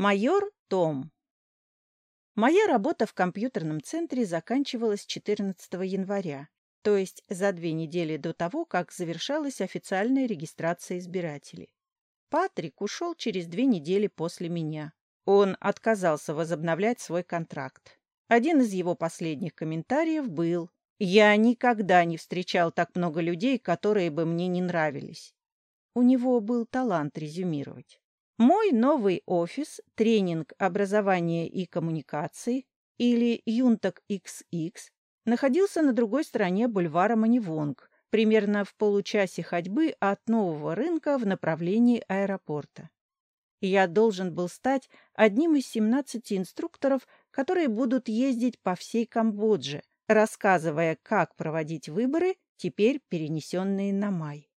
Майор Том. Моя работа в компьютерном центре заканчивалась 14 января, то есть за две недели до того, как завершалась официальная регистрация избирателей. Патрик ушел через две недели после меня. Он отказался возобновлять свой контракт. Один из его последних комментариев был «Я никогда не встречал так много людей, которые бы мне не нравились». У него был талант резюмировать. Мой новый офис «Тренинг образования и коммуникации» или «Юнтак XX» находился на другой стороне бульвара Манивонг, примерно в получасе ходьбы от нового рынка в направлении аэропорта. Я должен был стать одним из 17 инструкторов, которые будут ездить по всей Камбодже, рассказывая, как проводить выборы, теперь перенесенные на май.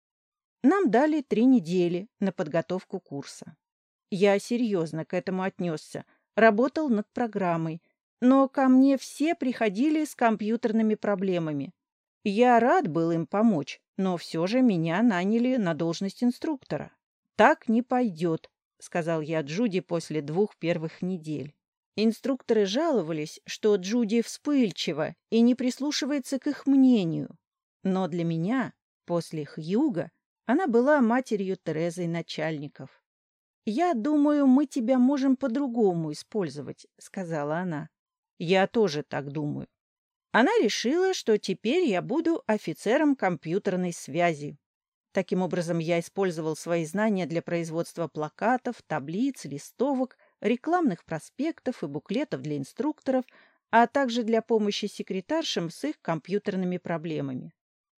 Нам дали три недели на подготовку курса. Я серьезно к этому отнесся, работал над программой, но ко мне все приходили с компьютерными проблемами. Я рад был им помочь, но все же меня наняли на должность инструктора. «Так не пойдет», — сказал я Джуди после двух первых недель. Инструкторы жаловались, что Джуди вспыльчива и не прислушивается к их мнению. Но для меня, после Хьюга, она была матерью Терезой начальников. «Я думаю, мы тебя можем по-другому использовать», — сказала она. «Я тоже так думаю». Она решила, что теперь я буду офицером компьютерной связи. Таким образом, я использовал свои знания для производства плакатов, таблиц, листовок, рекламных проспектов и буклетов для инструкторов, а также для помощи секретаршам с их компьютерными проблемами.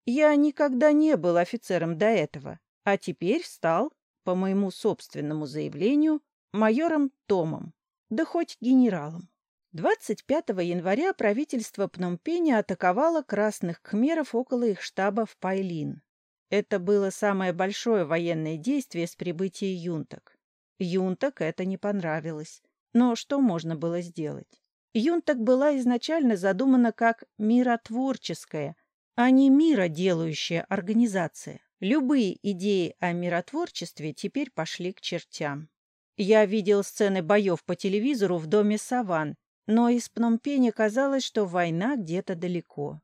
Я никогда не был офицером до этого, а теперь стал по моему собственному заявлению, майором Томом, да хоть генералом. 25 января правительство Пномпеня атаковало красных кхмеров около их штаба в Пайлин. Это было самое большое военное действие с прибытия юнток. Юнток это не понравилось. Но что можно было сделать? Юнток была изначально задумана как миротворческая, а не мироделающая организация. Любые идеи о миротворчестве теперь пошли к чертям. Я видел сцены боев по телевизору в доме Саван, но из Пномпеня казалось, что война где-то далеко.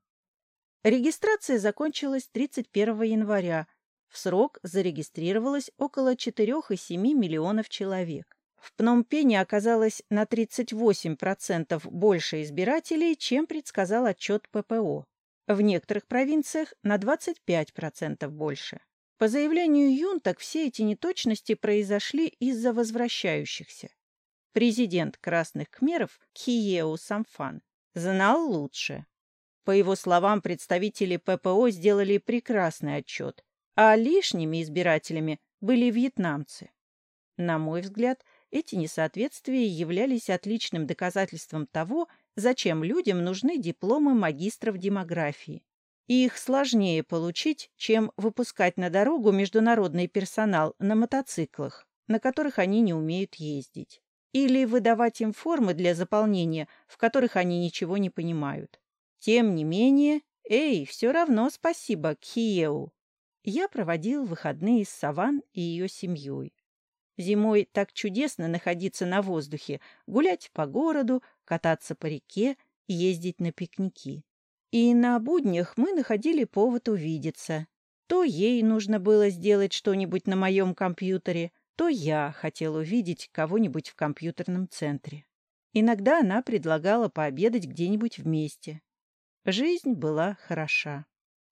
Регистрация закончилась 31 января. В срок зарегистрировалось около 4,7 миллионов человек. В Пномпене оказалось на 38% больше избирателей, чем предсказал отчет ППО. В некоторых провинциях на 25% больше. По заявлению юнток, все эти неточности произошли из-за возвращающихся. Президент Красных Кхмеров Кхиеу Самфан знал лучше. По его словам, представители ППО сделали прекрасный отчет, а лишними избирателями были вьетнамцы. На мой взгляд, эти несоответствия являлись отличным доказательством того, зачем людям нужны дипломы магистров демографии. их сложнее получить, чем выпускать на дорогу международный персонал на мотоциклах, на которых они не умеют ездить. Или выдавать им формы для заполнения, в которых они ничего не понимают. Тем не менее, эй, все равно спасибо Киеву. Я проводил выходные с Саван и ее семьей. Зимой так чудесно находиться на воздухе, гулять по городу, кататься по реке, ездить на пикники. И на буднях мы находили повод увидеться. То ей нужно было сделать что-нибудь на моем компьютере, то я хотел увидеть кого-нибудь в компьютерном центре. Иногда она предлагала пообедать где-нибудь вместе. Жизнь была хороша.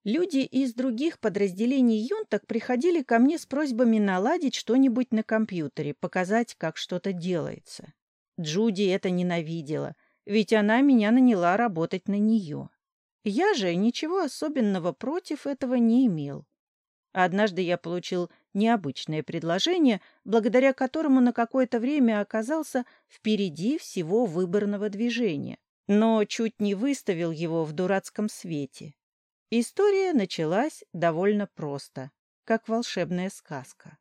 Люди из других подразделений юнток приходили ко мне с просьбами наладить что-нибудь на компьютере, показать, как что-то делается. Джуди это ненавидела, ведь она меня наняла работать на нее. Я же ничего особенного против этого не имел. Однажды я получил необычное предложение, благодаря которому на какое-то время оказался впереди всего выборного движения, но чуть не выставил его в дурацком свете. История началась довольно просто, как волшебная сказка.